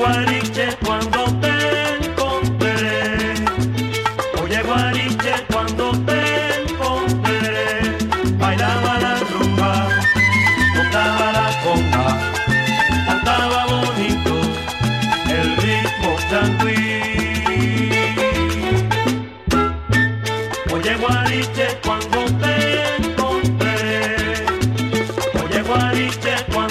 guariche, cuando te encontré. Oye, guariche, cuando te encontré. Bailaba la rumba, tocaba la conga, cantaba bonito el ritmo changuí. Oye, guariche, cuando te encontré. Oye, guariche, cuando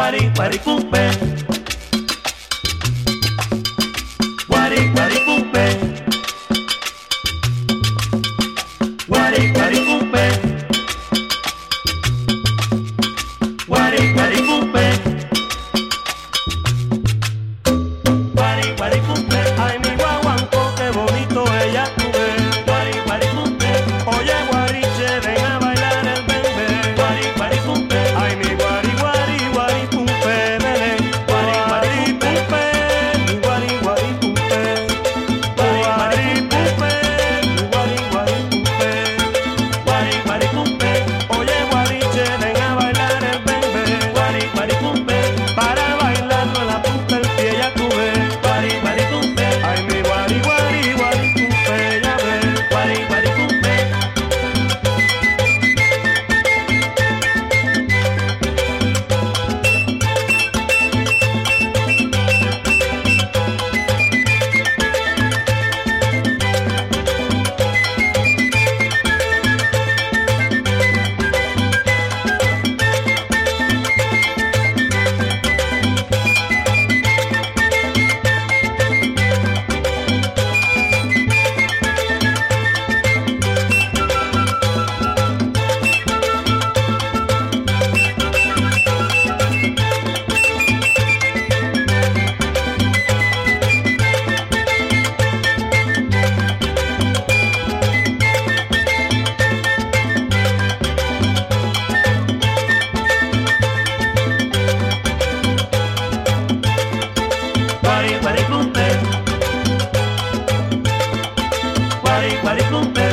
guari guaricumpe. Guari guaricumpe. Guari guaricumpe. Guaricumbe.